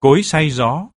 cối xay gió.